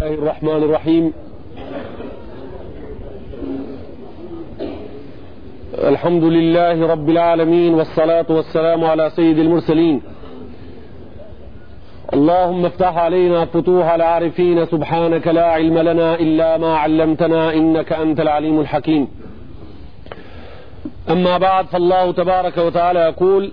الله الرحمن الرحيم الحمد لله رب العالمين والصلاة والسلام على سيد المرسلين اللهم افتح علينا فتوح العارفين سبحانك لا علم لنا إلا ما علمتنا إنك أنت العليم الحكيم أما بعد فالله تبارك وتعالى يقول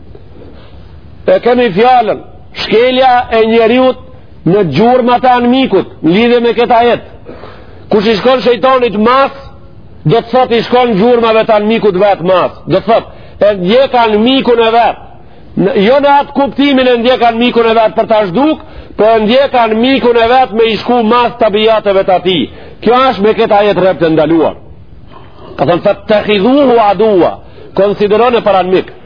E kemi fjalën, shkelja e njeriut në gjurmat e anmikut, në lidhe me këta jetë. Kush i shkon shejtonit mas, do të thot i shkon gjurmave të anmikut vetë mas. Do të thot, e ndjek anmikun e vetë. Jo në atë kuptimin e ndjek anmikun e vetë për ta zhduk, por po ndjek anmikun e vetë me i shku mas tabiateve të ati. Kjo është me këta jetë rrept e ndaluar. Ka thënë, fettekhidhuhu aduva, konsiderone për anmik.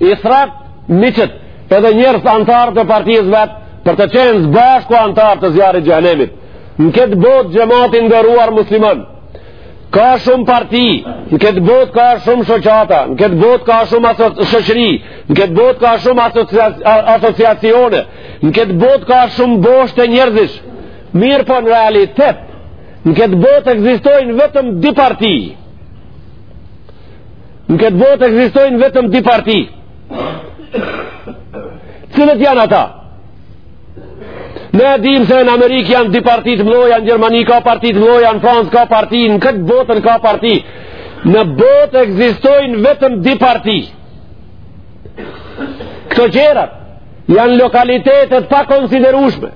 I thrret miqtë edhe njerëz anëtarët e partisë vet për të qenë së bashku anëtarë të zjarrit të xhenemit. Në këtë botë xhemat i nderuar musliman ka shumë parti, në këtë botë ka shumë shoqata, në këtë botë ka shumë shoqëri, në këtë botë ka shumë asociacione, në këtë botë ka shumë boshte njerëzish. Mirëpo në realitet, në këtë botë ekzistojnë vetëm dy parti. Në këtë botë ekzistojnë vetëm dy parti. Cilat janë ata? Ne e dim se në Amerikë janë dy parti të mdhoja, në Gjermani ka parti të mdhoja, në Francë ka parti, në këtë botën ka parti. Në botë ekzistojnë vetëm dy parti. Këto gjërat janë lokalitete të pakonsiderueshme.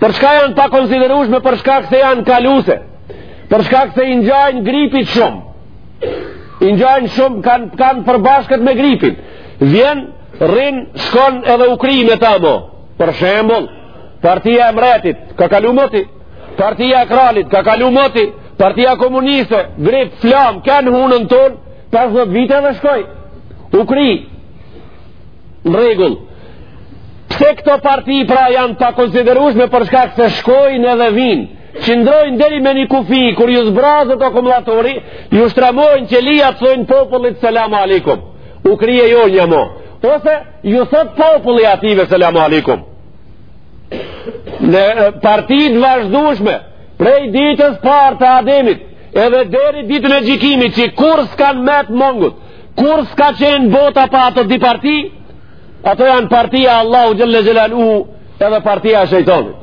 Për çka janë të pakonsiderueshme? Për shkak se janë kaluse. Për shkak se i ngjajnë gripit shumë. I ngjajnë shumë kanë kanë përbashkët me gripin. Vjen, rrin, shkon edhe u kri me ta mo. Për shembull, partia e Mbretit ka kalu moti. Partia e Kralit ka kalu moti. Partia komuniste, grip, flam, kanë hunën tonë 50 vite edhe shkoi. U kri. Në rregull. Pse këto parti pra janë pakonsiderueshme për shkak se shkojnë edhe vijnë. Qindrojnë deri me një kufi, kur ju zbrazet akumulatori, ju shtramojnë qeliat i thojnë popullit selam alikum. U kry jo një mo. Ose ju thot populli atyve selam alikum. Në parti të vazhdushme, prej ditës parë të Ademit, edhe deri ditën e gjykimit që kurrë s'kanë met mongut, kurrë s'ka qenë bota pa ato di parti, ato janë partia Allahut Xhelle Xhelaluhu edhe partia e Shejtonit.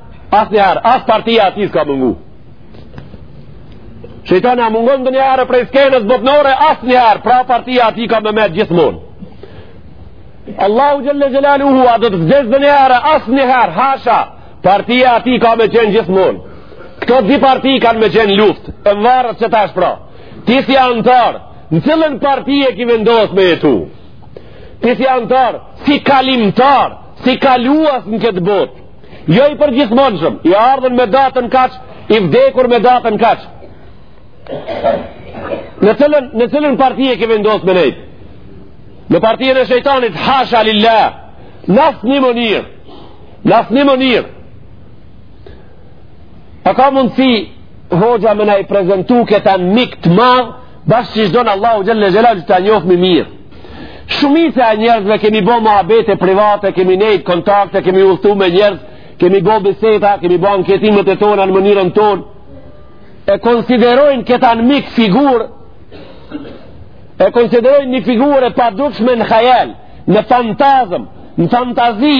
Asnjëherë, as partia e atij s'ka mungu. Shejtoni a mungon ndonjëherë prej skenës botnore, asnjëherë, pra partia e atij ka me met gjithmonë. Allahu xhelle xhelaluhu, a do të vdes ndonjëherë, asnjëherë, hasha, partia e atij ka me qenë gjithmonë. Këto di parti kanë me qenë luft, e varet çitash pra. Ti si antar, në cilën parti e ki vendos me jetu? Ti si antar, si kalimtar, si kaluas në këtë botë? Jo i përgjithmonshëm, i ardhun me datën kaq, i vdekur me datën kaq. Në cilën në cilën parti e ke vendosur me nejt? Në partinë e shejtanit, hasha lillah. N'asnjë mënyrë. N'asnjë mënyrë. A ka mundësi hoxha me na i prezentu këtë anmik të madh, bash kë që s'e don Allahu xhel-le xhelaluhu, që ta njofim ma mirë. Shumica e njerëzve kemi bo muhabete private, kemi nejt kontakte, kemi udhëtu me njerëz, kemi bo biseda, kemi bo anketimet e tona në mënyrën tonë, e konsiderojnë këtë anmik figurë, e konsiderojnë një figurë e padukshme në hajal, në fantazëm, në fantazi,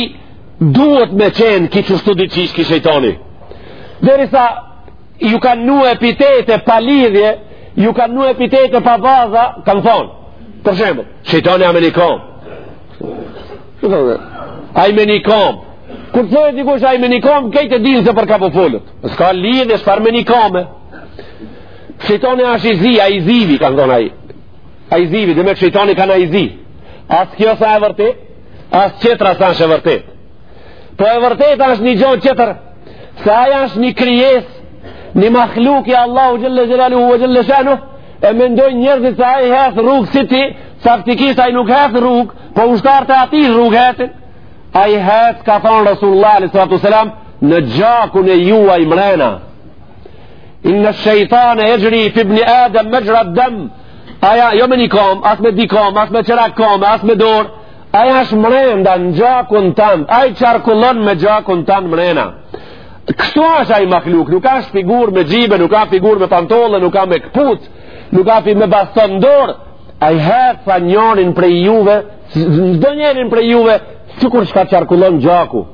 duhet me qenë ky kështu diqysh ky shejtani. Derisa ju kanë dhanë epitete pa lidhje, ju kanë dhanë epitete pa baza, kanë thonë, për shembull, shejtani ai me ni kamë. Ai me ni kamë. Kur thonë dikush ai me ni kamë, krejt e dinë se për kë po folet. S'ka lidhje, çfarë me ni kamë. Shejtani asht i zi, ai i zivi, kanë thonë ai. Ai i zivi, demek shejtani kanë ai i zi. As kjo s'a e vërtetë, as tjetra s'është e vërtetë. Po e vërteta është një gja tjetër, se ai është një krijesë, një mahluk i Allahu xhel-le xhelaluhu ve xhel-le shanuhu, e mendojnë njerëzit se ai hec rrugë si ti, faktikisht ai nuk hec rrugë, po ushtarët e atij rrugë hecin, ai hec, ka thonë Rasulullah a.s. në gjakun e juaj mrena, inne shejtane jexhri fibni ademe mexhred-dem, ai jo me një kamë, as me dy kamë, as me çerek kame, as me dorë, Ai është mrenda në gjakun tënd, ai qarkullon me gjakun tënd mrena. Kështu është ai mahluk, nuk ka figurë me xhybe, nuk ka figurë me pantolla, nuk ka me kpucë, nuk ka me baston n'dorë. Ai hec te secilin prej juve, çdo njërin prej juve, sikur çka qarkullon gjaku.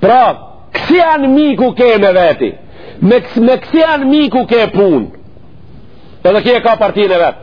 Pra, kësi anmiku ke me veti, me kësi anmiku ke punë, edhe ky e ka partinë e vet.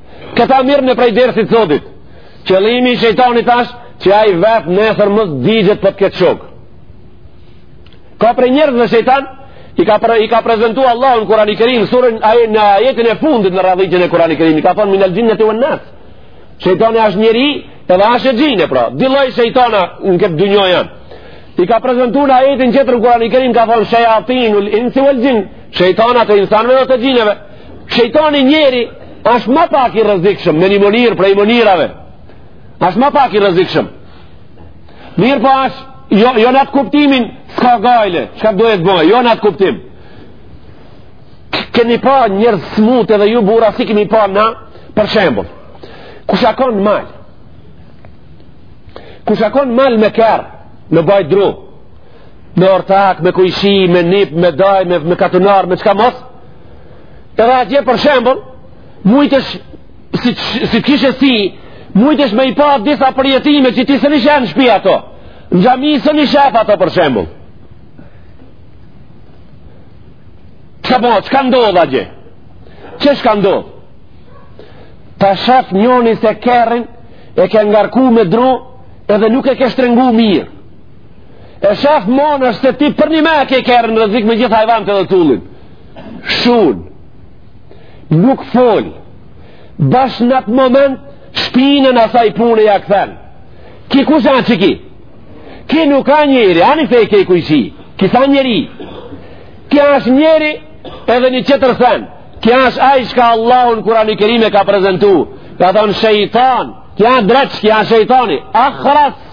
Këta mirrne prej dersit t'sotit. Qëllimi i shejtanit është që ai vetë nesër mos t'digjet por të ketë shokë. Ka prej njerëzve shejtan i ka pre, i ka prezantuar Allahu në Kur'anin e Kerim, surën ai në ajetin e fundit në radhën e Kur'anit e Kerim, ka thonë minal jinnati wan nas. Shejtani është njeri, edhe është xhin pra. Dy lloj shejtana në këtë dynja janë. I ka prezantuar në ajetin tjetër në Kur'anin e Kerim ka thonë shayatinul insi wal jin, shejtanat e insanëve dhe të xhinëve. Shejtani njeri është më pak i rrezikshëm me një mënyrë prej mënyrave. Është më pak i rrezikshëm. Mirëpo është jo jo në atë kuptimin s'ka gajle, çka do të bëj, jo në atë kuptim. Kemi pa njerëz t'smut edhe ju burra si kemi pa na, për shembull. Kush a kon n'mal? Kush a kon n'mal me kerr me bajt dru? Me ortak, me kujshi, me nip, me daj, me, me katunar, me çkamos? Edhe atje për shembull, mujtësh, si, si kishe si, mujtësh me i pa disa përjetime që ti s'un i sheh n'shpi ato. Në xhami s'un i sheh ato për shembull. Çka po, çka ndodh atje? Qe çka ndodh. Ta shef njoni se kerrin e ke ngarku me dru edhe nuk e ke shtrengu mirë. E shef mon është se ti përnime e ke kerrin në rrezik me gjithë hajvant edhe tullin. Shun. Nuk fol. Bash në atë moment shpinën asaj pune ja kthen. Ki kush a qiki? Ki nuk a njeri, ani pse e ke kujshi. Ki s'a njeri. Ki asht njeri edhe një qetër sen. Ki asht ai çka Allahu n'Kurani Kerim e ka prezentu. Ka thonë shejtan. Ki asht dreq, ki asht shejtani. Akhras.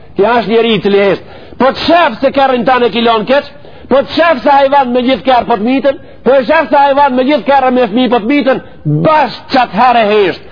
Ki asht njeri i cili hesht. Po të shef se kerrin tan e ki lon keq, po të shef se hajvan me gjithë kerr po të myten, po të shef se hajvan me gjithë kerr me fmi po të myten, bash qatëherë hesht.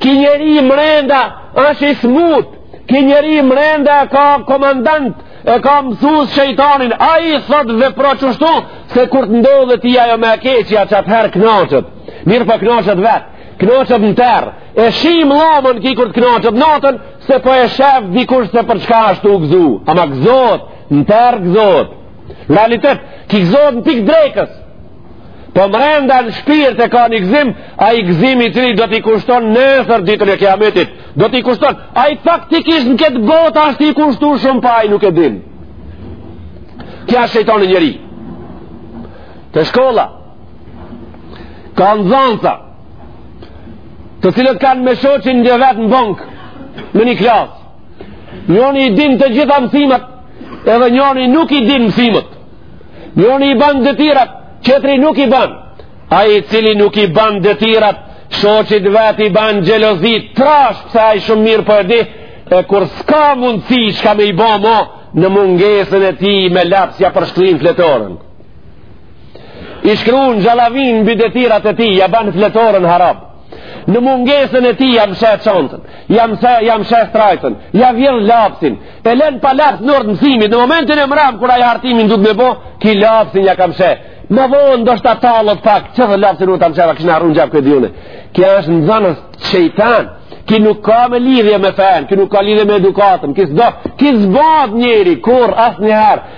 Ki njeri mrenda është i smut, ki njeri mrenda e ka komandant, e ka mësus shejtanin, ai thot vepro qështu, se kur të ndodhë ty ajo ma e keqja qatëherë knaqet, mirëpo knaqet vetë. Knaqet në terr, e shim llomën ki kur të knaqet natën, se po e shef dikush se për çka asht tu u gëzu. Ama gëzohet, në terr gëzohet. Realitet, ki gëzohet në pikë drekës. Po mrenda në shpirt e ka një gëzim, ai gëzim i cili do t'i kushton nesër ditën e kiametit. Do t'i kushton, ai faktikisht në këtë botë asht t'i kushtu shumë po ai nuk e din. Ki a shejton njeri. Te shkolla, Ka nxonësa, të cilët kanë me shoqin e vet në bankë, në një klasë. Njoni i din të gjitha mësimët, edhe njoni nuk i din mësimët. Njoni i banë detyrat, qetri nuk i banë. Ai i cili nuk i banë detyrat, shoqit vet i banë xhelozi, trash pse ai shumë mirë po di, e kur s'ka mundësi çka me i bo mo, në mungesën e tij me laps ja përshkrin fletoren. i shkrun zhgarravit mbi detyrat e tij, ja ban fletoren harab. Në mungesën e tij ja mshef çantën, ja m, ja mshef strajcën, ja vjedh lapsin, e len pa laps në orë t'mësimit, në momentin e mram, kur ai hartimin duhet me bo, ky lapsin ja ka mshef. Më vonë ndoshta tallet pak, qe dhe lapsin u ta mshefa, kështu në arrun gjabë këtë dhunë. Ky është nxanës shejtan, ky nuk ka më lidhje me fenë, ky nuk ka lidhje me edukatën, ky s'do, ky s'bahet njeri kurrë, asnjëherë,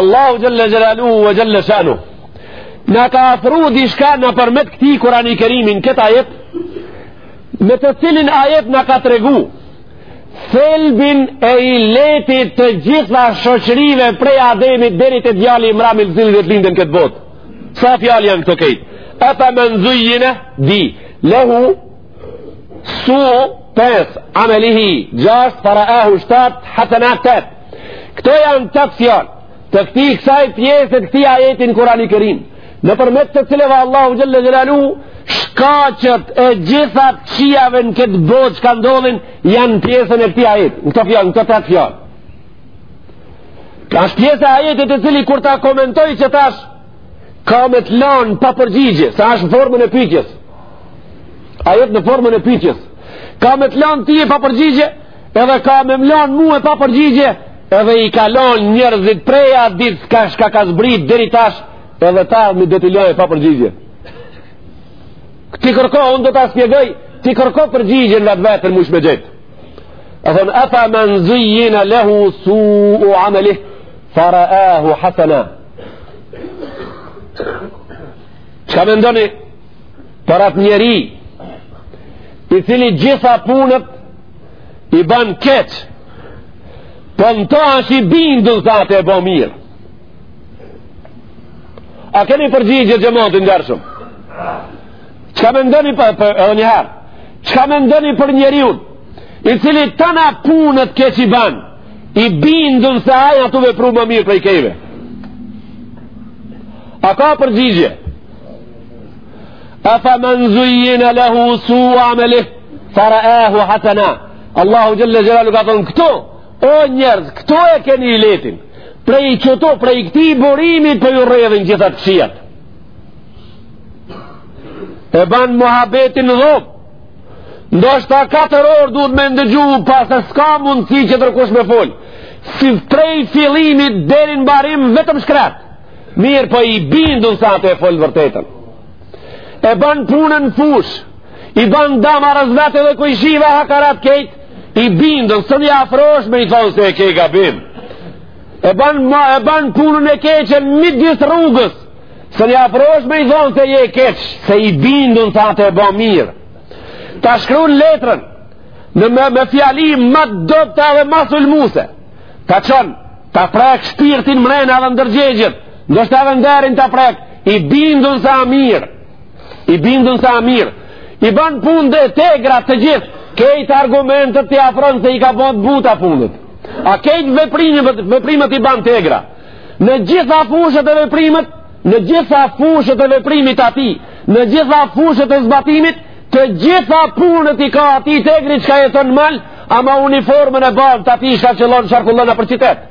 Allahu xhel-le xhelaluhu ve xhel-le shanuhu na ka afru diçka nëpërmjet këtij Kurani Kerimi këtë ajet me të cilin ajet na ka tregu thelbin e iletit të gjitha shoqërive prej Ademit deri te djali i mram i cili do të lindet n'këtë botë sa fjalë janë këto krejt e fe men zujjine dy lehu su pesë amelihi gjashtë fe raahu shtatë hasenen tetë Këto janë tetë fjalë, të këtij kësaj pjese të këtij ajeti n'Kurani Kerim, nëpërmjet të cilave Allahu xhel-le xhelaluhu, shkaqet e gjitha t'kqijave në këtë botë që ka ndodhin, janë n'pjesën e këtij ajeti, në këto fjalë, në këto tetë fjalë. Asht pjesë e ajetit i cili kur ta komentoj qetash, ka me të lanë pa përgjigje, se është në formën e pytjes. Ajet në formën e pytjes. Ka me të lanë ty e pa përgjigje, Edhe ka me m'lon mu e pa përgjigje Edhe i ka lon njerëzit prej at ditë ka çka ka zbrit deri tash Edhe ta mi do t'i lojë e pa përgjigje Ti kërko, unë do ta shpjegoj Ti kërko përgjigje në vetvete a mujsh me gjet E thonë, e fe men zujjine lehu suu amelih Fe raahu hasena Çka mendoni Për atë njeri I cili gjitha punët i ban keq po në to është i bindun se asht tu e bo mirë a keni përgjigje xhemat i ndershëm çka mendoni për, për edhe njëherë çka mendoni për njeriun i cili tana punët keq i ban i bindun se ai asht tu vepru ma mirë prej krejtve a ka përgjigje e fe men zujjine lehu su amelih Fe raahu hasena Allahu xhel-le xhelaluhu ka thonë këto O njerëz, këtu e keni iletin Prej qetu, prej këtij burimit po ju rrjedhin gjitha të kqijat E ban muhabetin dhop Ndoshta katër orë duhet me ndëgju Pasi s'ka mundësi tjetërkush me fol Se prej fillimit Deri n'mbarim vetëm shkrat Mirëpo i bindun se asht tu e fol t'vërtetën e ban punën n'fushë, i ban dama rëz vetes dhe kojshiva hakarat kejt, i bindun, s'mun i afrosh me i thonë se e ke gabim, e ban, ma, e ban punën e keqen midis rrugës, s'mun i afrosh me i thonë se je keq, se i bindun që a tu e ba mirë, ta shkrun letrën, në me, me fjali ma t'dobta dhe ma sulmuse, ta çon, ta prek shpirtin mrena dhe ndërgjegjen, Ndoshta edhe nderin ta prek, i bindun se a mirë, i bindun se a mirë, i ban punët t'egra të gjitha, kejt argumentet t'i afron se i ka ba t'buta punët. A kejt veprimet, veprimet i ban t'egra. Në gjitha fushët e veprimit, në gjitha fushët e veprimit t'atij, në gjitha fushët e zbatimit, të gjitha punët i ka t'atij t'egri çka jeton n'mal, ama uniformën e ban t'atij çka qallon qarkullon nëpër qytet.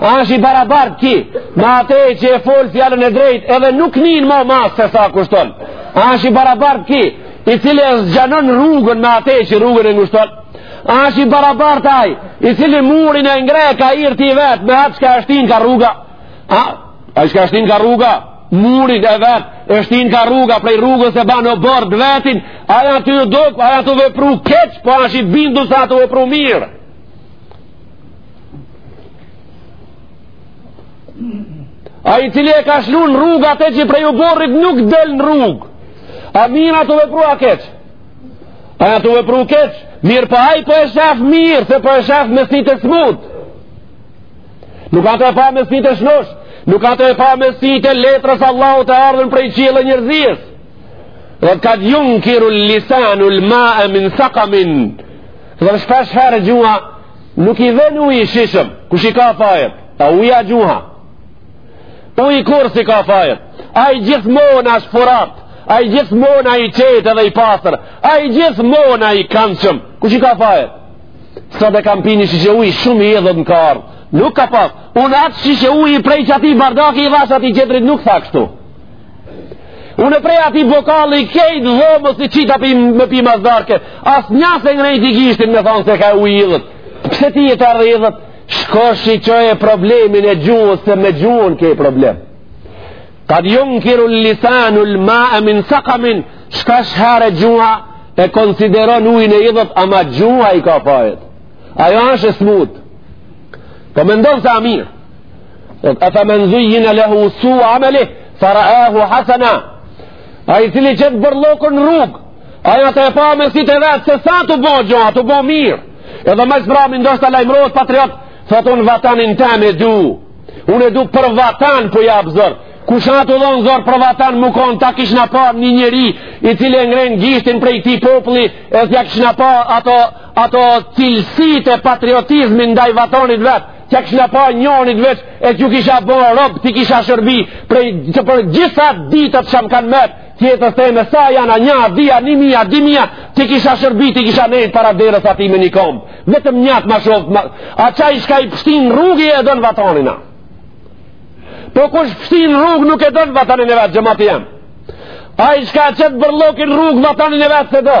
A është i barabart ky, me ate që e fol fjalën e drejt, edhe nuk nin ma mas se sa kushton. A është i barabart ky, i cili e zgjanon rrugën me ate që rrugën e ngushton. A është i barabart aj, i cili murin e ngre ka irti vetë, me atë çka e shtin ka rruga. A, a çka e shtin ka rruga, murin e vet e shtin ka rruga, prej rrugës e ban oborr t'vetin, aj a tu u dok, aj a tu vepru keq, po asht i bindun se a tu vepru mirë. Ai i cili e ka lshu në rrugë atë që prej oborrit nuk del në rrugë. A mirë a tu vepru a keq. Aj a tu vepru keq. Mirëpo aj po e shaf mirë, se po e shaf me sy të smut. Nuk a tu e pa me sy të shnosh. Nuk a tu e pa me sy të letrës Allahut t'ardhun prej qielle njerëzisë. Dhe kad junkiru lisanu lmae min sakamin. Dhe shpesh herë gjuha nuk i vjen uji i shijshëm, kush i ka fajet, a uji a gjuha. Uji kurr s'i ka fajet, ai gjithmonë është furat, ai gjithmon a i qetë edhe i pastër, ai gjithmon a i kandshëm, kush i ka fajet. Sa dhe kam pi ni shishe uj shumë i idhët m'ka ardh, nuk ka pas, unë atë shishe uji prej qatij bardaki i dhash atij qetrit nuk tha kështu. Unë prej atij bokali kejt dhomës i qita pi, me pi mas darke. Asnja s'e ngrejti gishtin me thonë se ka uj idhët. Pse ti e të ardhë idhët? Shko shiqe problemin e gjuhës se me gjuhën ke problem. Kad junkiru lisanu lmae min sakamin, shpesh here gjuha e konsideron ujin e idhët, ama gjuha i ka fajet. Ajo është e smutë. Po mendon se a mirë. Thot, e fe men zujjine lehu su ameli, fe reahu hasena. Ai i cili qet bërllokun rrugë, ai atë e pa me sy të vet, se s'a tu bo gjunah, a tu bo mirë. Edhe më së mbrami ndoshta lajmërohet patriot, thot unë vatanin tem e du. Unë e du për vatan po jap zor. Kush a tu dhonë zor për vatan me konë ta kishna pa një njeri, i cili e ngren gjishtin prej këtij populli, e t'ja kishna pa ato, ato cilësitë e patriotizmit ndaj vatanit vet. Ta kishna pa njonin veç e t'ju kisha bo rob, t'i kisha shërbi prej të për gjitha ditët që më kanë met të jetës teme sa janë a nja, a dy, a një mija, a dy mija, t'i kisha shërbi, t'i kisha nejt para derës atij me një komb. Vetëm njatë ma shoftë, ma... a qaj çka i pshtin rrugë e don vatanin a. Po kush pshtin rrugë nuk e don vatanin e vet, xhemat jem. Ai çka qet bërllokin rrugë vatanin e vet s'e do.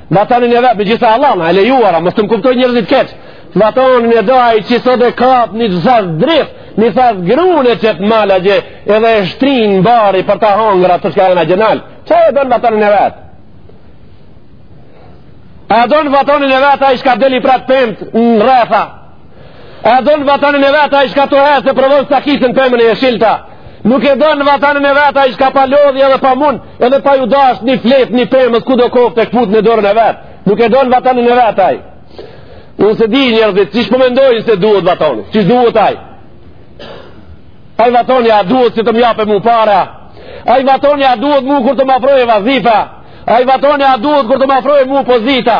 Vatanin e vet me gjitha hallalla e lejuara, mos të më kuptoj njerëzit keq. Vatanin e do ai që sot e kap një thas drith, një thas grunë e qet mal atje, edhe e shtrin n'bari për ta hongër ato çka janë gjallë. Qaj e don vatanin e vet. A e don vatanin e vet ai çka del i pret pemët në rretha? A e don vatanin e vet ai çka të hesë dhe provon sa kisën pemën e jeshilta. Nuk e don vatanin e vet ai çka pa lodhje edhe pa mund edhe pa ju dasht një fletë një pemës kudo koftë e këput me dorën e vet. Nuk e do në vatanin e veta i. Unë s'e di njerëzit, qysh po mendojnë se duhet vatani, qysh po duhet ai. Ai vatani a duhet se të m'japë mu para, ai vatani a duhet mu kur të m'afrojë vazifa, ai vatani a duhet kur të m'afrojë mu pozita,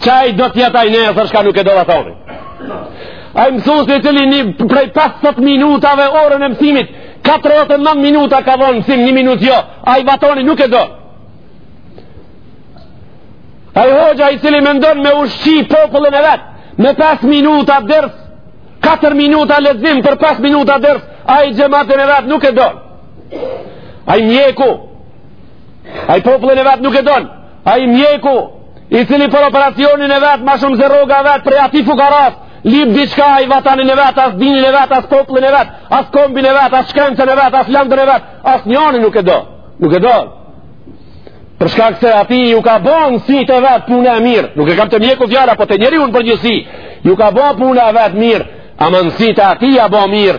Qaj do t'jet ai nesër çka nuk e do vatanin. Ai mësusi i cili prej 50 minutave orën e mësimit, 49 minuta ka dhonë mësim, një minut jo, ai vatanin nuk e do. Ai hoxha i cili mendon me ushqi popullin e vet, me 5 minuta ders, 4 minuta lexim për 5 minuta ders, ai xhematin e vet nuk e do. Ai mjeku, ai popullin e vet nuk e don. Ai mjeku, i cili për operacionin e vet, ma shumë se rroga e vet, prej atij fukaras, lip diçka, ai vatanin e vet, as dinin e vet, as popullin e vet, as kombin e vet, as shkencën e vet, as lëndën e vet, as njanin nuk e do, nuk e do. Për shkak se atij ju ka bo n'sy të vet puna e mirë, nuk e kam te mjeku fjala, po te njeriu në përgjithsi, ju ka bo puna e vet mirë, ama n'sy të atij a bo mirë,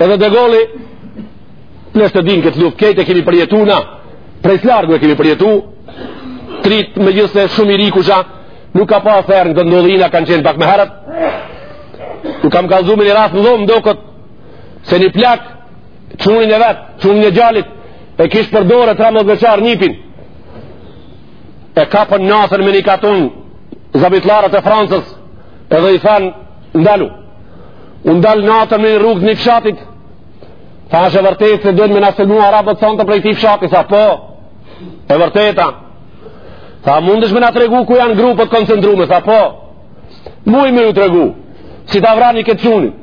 Edhe De Gaulle plesht të din këtë luftë, këtë e kemi përjetu na, prej largu e kemi përjetu, t'rijtë megjithëse shumë i ri kush a, nuk ka pa thërë në të ndodhina kanë qenë pak ma herët, nuk kam kallzu me një rast në dhomë, do këtë, se një plak, çunin e vet, çunin e djalit, e kish përdore të ramot veqarë nipin, e ka për nasër me një katun, zabitllarët e Francës, edhe i thanë, ndalu, U ndalë natën me një rrugë një fshatit, tha është e vërtetë se dojnë me na sulmu arabët sonte prej këtij fshatit, tha po, e vërteta. Tha mundesh me na tregu ku janë grupet e koncentrume, tha po, muj me ju tregu, si ta vrani këtë çunin.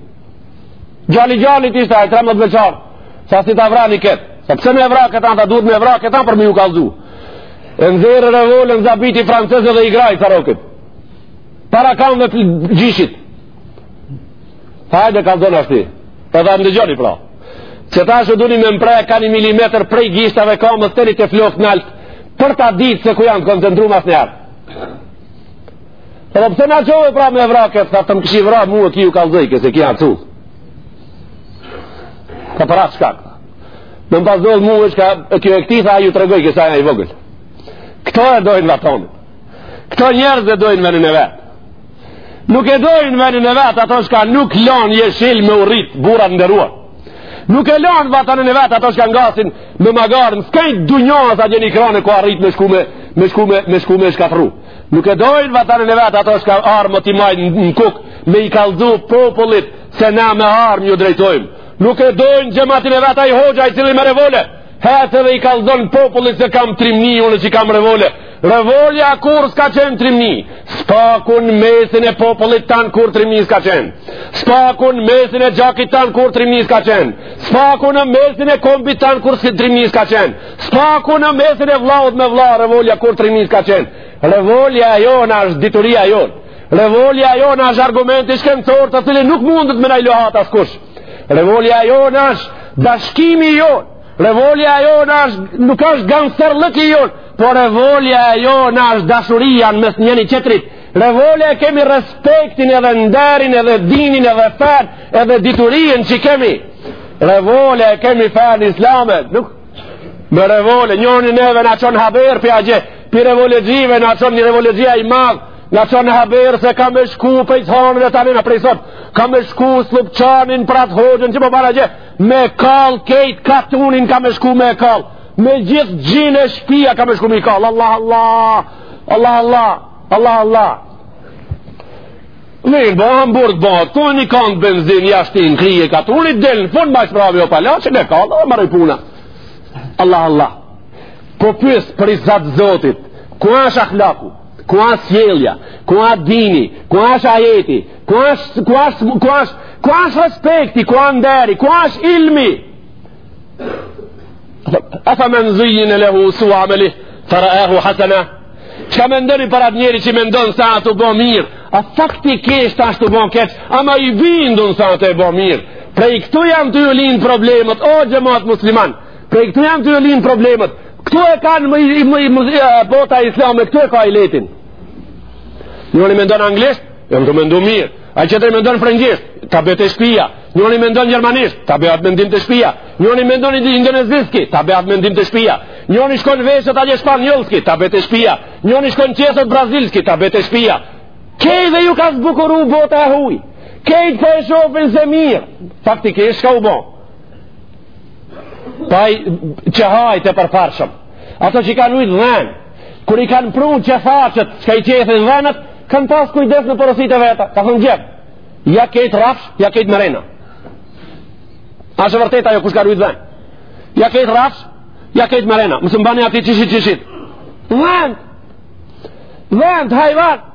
Djali i djalit ishte 13 vjeçar, tha si ta vrani këtë, tha pse me vra këta, tha duhet me vra këta për me ju kallzu. E nxjerr revolen zabiti francez dhe i grah, tha rokët. Para kamve të gjyshit. Hajde kallzona tashti. Pa tha ndëgjoni pra. Qetash duni me m'pre ka një milimetër prej gishtave kamës deri te flokët nalt për ta ditë se ku janë të koncentru mas njarë. Dhe pse na çove pra me vra këtë, tha të më kishit vra mu e ky ju kallzojke se ku janë cullë. Ka për atë shkak. Në më pasdojnë mu e shka e kjo e këti tha ju tregojke se â i vogël. Këto e dojnë vatanin. Këto njerëz e dojnë venin e vet. Nuk e dojnë venin e vet ato shka nuk lanë jeshil me u rrit burra të nderuar. Nuk e lanë vatanin e vet ato shka ngasin me magarën. Skajt dunjohës a gjeni krane ku arrit me shku me, me, me shkatrru. Nuk e dojnë vatanin e vet ato shka armët i majnë në kuk me i kallzu popullit se na me armë ju drejtojmë. Nuk e dojnë xhematin e vet ai hoxha i cili me revole. Hec dhe i kallzon popullit se kam trimni, unë që kam revole. Revolja kurrë s'ka qenë trimni. S'paku n'mesin e popullit tanë kurrë trimni s'ka qenë. S'paku n'mesin e gjakit tanë kurrë trimni s'ka qenë. S'paku në mesin e kombit tanë kurrë trimni s'ka qenë. S'paku në mesin e vllaut me vlla revolja kurrë trimni s'ka qenë. Revolja jonë është dituria jonë. Revolja jonë është argumenti shkencor të cilin nuk mundet me na e luhat askush. Revolja jonë është Bashkimi jonë, revolja jonë është, nuk është gangsterllëki jonë, por revolja jonë është dashuria në mes njëni qetrit. Revole e kemi respektin edhe nderin edhe dinin edhe fenë edhe diturinë që kemi. Revole e kemi fenë islame, nuk me revole, njërni neve na çon haber pi agje, pi revolexhive na çon një revolexhi i madh, Na çon haber se ka me shku për i thonë dhe tani në prej sot, ka me shku Sllupçanin për atë hoxhën që po para gjë, me kall krejt katunin ka me shku me kall, me gjithë gjinë e shpia ka me shku me kall, Allah, Allah, Allah, Allah, Allah, Allah. Mirë bo, hamë burrë të bo, ti një kantë benzin, ja shtin n'krye t'katunit, del në fund, ma i spravi o pala, që me kall, dhe marë puna. Allah, Allah. Po pys për riza të Zotit, ku është ahlaku? Ku është sjellja? Ku është dini? Ku është ajeti? Ku është ku është ku është ku është respekti? Ku është nderi? Ku është ilmi? Efe men zujjine lehu suu amelihi fe reahu hasenen Ça mendoni për atë njeri që mendon se asht tu bo mirë A faktikisht asht tu bo keq Ama i bindun se asht tu bo mirë Prej këtu jan tu lind problemet O xhemat musliman Prej këtu janë tu lind problemet. Këtu e kanë më, më, më, bota islame, këtu e ka iletin. Njëri mendon anglisht, e më të mendon mirë. A që të mendon frëngjisht, ta bje te shpia. Njëri mendon gjermanisht, ta bje atë mendim te shpia. Njëri mendon indoneziski, ta bje atë mendim te shpia. Njëri shkon veshet a një shpanjolski, ta bje te shpia. Njëri shkon qethet brazilski, ta bje te shpia. Krejt ju ka zbukuru bota e huj. Krejt po e shofin se mirë. Faktikisht, çka u bon. po qehajat e përparshëm ato që i kanë rujt dhent kur i kanë pru që faqët që kan i qethë i dhenët kanë pas kujdes në porosit e veta ka thënë gjep ja krejt rrafsh, ja krejt me rrena asht e vërtet ajo kush ka rujt dhen ja krejt rrafsh, ja krejt me rrena me se mbani atij qishit qishit dhent dhent, hajvan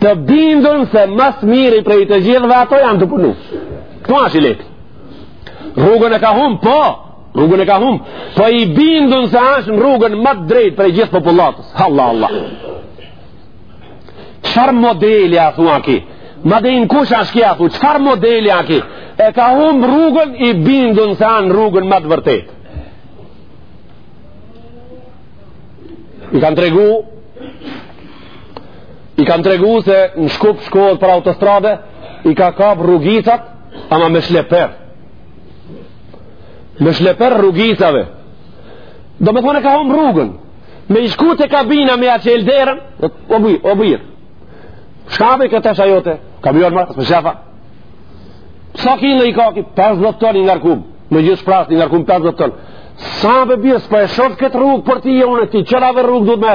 të bindun se ma s'miri prej të gjithëve ato janë tu punu këtu ashtë ileti rrugën e ka humb po rrugën e ka humb po i bindun se ashtë në rrugën më të drejt prej gjithë popullatës Allah Allah çfarë modeli a thua ky madhen kush ashtë ky a thua çfarë modeli a ky e ka humb rrugën i bindun se ashtë në rrugën më të vërtet i kanë tregu i kan tregu se në Shkup shkohet për autostrade i ka kap rrugicat ama me shleper me shleper rrugicave do me thone ka humb rrugën me i shku të kabina me aqe elderën o bujë, o bujë shkabe këta shajote kamion ma, së shafa sa ki një kaki 50 ton i ngarkum me gjithë shpras i ngarkum 50 ton sa be bjës për po e shof këtë rrugë për ti e unë ti qëra dhe rrugë du të me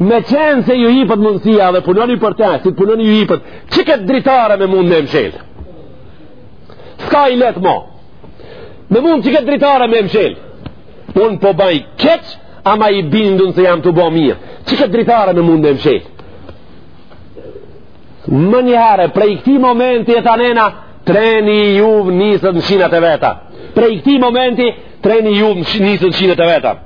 Meqenëse ju jipet mundësia dhe punoni për te, si të punoni ju jipet, që këtë dritare me mund me mshel? S'ka ilet ma. Me mund që këtë dritare me mshel? Unë po baj keq, ama i bindun se jam tu bo mirë. Që këtë dritare me mund me mshel? Më njëherë, prej këti momenti e tana, treni ju nisët në shinat e veta. Prej këti momenti, treni ju niset në shinat e veta.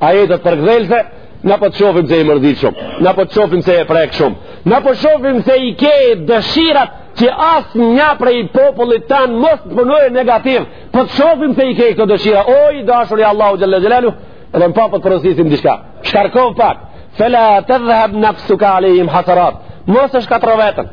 Ajeti të përkdhel se, na po të shofim se je mërzit shumë, na po të shofim se je prek shumë, na po shofim se i ke dëshirat që asnja prej popullit tand mos të punojë negativ, po të shofim se i ke këto dëshira, o i dashur i Allahut xhelle xhelaluhu, edhe na po të porosisim një diçka, shkarkohu pak, fela tedhheb nefsuke alejhim haserat, mos e shkatërro veten,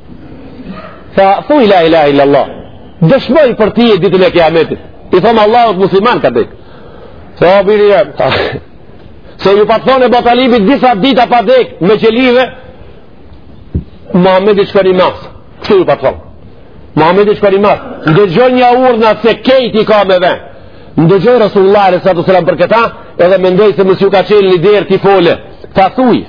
Tha, thuj la ilaha illa Allah. Dëshmoj për ty ditën e kiametit. I thom Allahut musliman ka dek. Tha, o biri e, ta. Se ju pat thonë Ebu Talibi disa dita pa dek meqelive, Muhammedit shkoni mas. Kështu ju pat thonë. Muhammedit shkoni mas. Ndëgjoni urdhnat se kejt i ka me ven. Ndëgjoi Resulullahi alejhi salatu selam për këta, edhe mendoi se mos ju ka çel një derë t'i fole. Tha, thuj.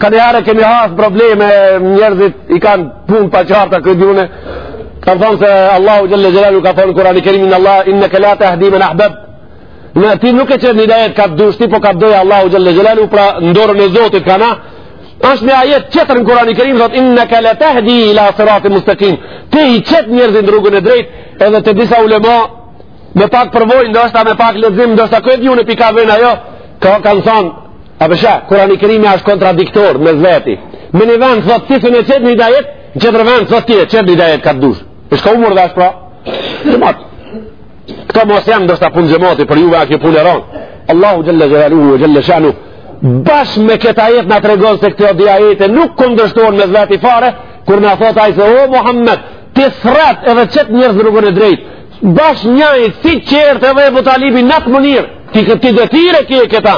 Ka një herë kemi hasë probleme njerëzit i kanë punë paqarta këtë dune. Kanë thonë se Allahu xhelle xhelaluhu ka thonë kurani kerim në Allah, inneke la tehdi men ahbebte. Ti nuk e qet në hidajet ka të dush ti, po ka të dojë Allahu xhelle xhelaluhu pra n'dorën e Zotit ka na. Asht një ajet qetër në kurani kerim thotë inneke le tehdi ila sirati mustekim. Ti i qet njerëzit në rrugën e drejt edhe te disa ulema me pak përvojë, ndoshta me pak lexim, ndoshta ku e di unë pi ka vjen ajo, ka kanë thon, a bësha, Kurani Kerimi është kontradiktor mes veti. Me një vend thotë ti s'un e çet në hidajet, në çetër vend thotë ti çet në hidajet ka dush. E çka u murr vesh pra? Xhemat. Këta mos jan ndoshta punë xhemati për juve atë punë ron. Allahu xhelle xhelaluhu ve xhelle shanuhu. Bash me këtë ajet na tregon se këto dy ajete nuk kundërshtohen mes veti fare, kur na thotë ai se o Muhammed, ti srat edhe çet njerëz rrugën e drejtë. Bash njaj, si qertë edhe Ebu Talibin n'at mënyrë, ti këti dhe tire ki e këta,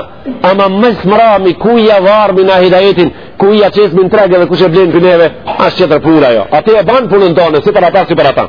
ama më s'mrami, ku ia varmi në hidajetin, ku ia qesmi n'treg edhe kush e blen pi neve, asht qetër punë ajo. A ti e ban punën tonde, si për ata, si për ata.